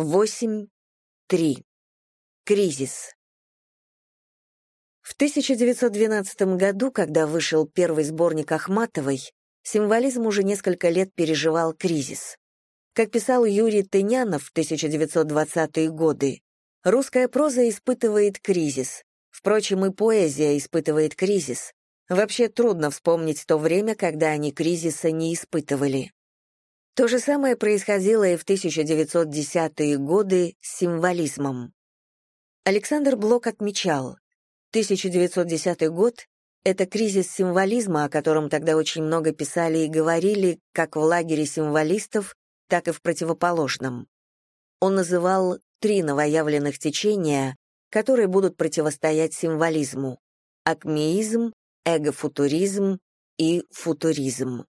8.3. Кризис. В 1912 году, когда вышел первый сборник Ахматовой, символизм уже несколько лет переживал кризис. Как писал Юрий Тынянов в 1920-е годы, русская проза испытывает кризис. Впрочем, и поэзия испытывает кризис. Вообще трудно вспомнить то время, когда они кризиса не испытывали. То же самое происходило и в 1910-е годы с символизмом. Александр Блок отмечал, 1910 год — это кризис символизма, о котором тогда очень много писали и говорили как в лагере символистов, так и в противоположном. Он называл три новоявленных течения, которые будут противостоять символизму — акмеизм, эгофутуризм и футуризм.